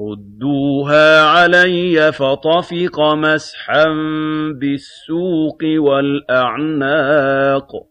رُدُّوهَا عَلَيَّ فَطَفِقَ مَسْحًا بِالسُّوقِ وَالْأَعْنَاقِ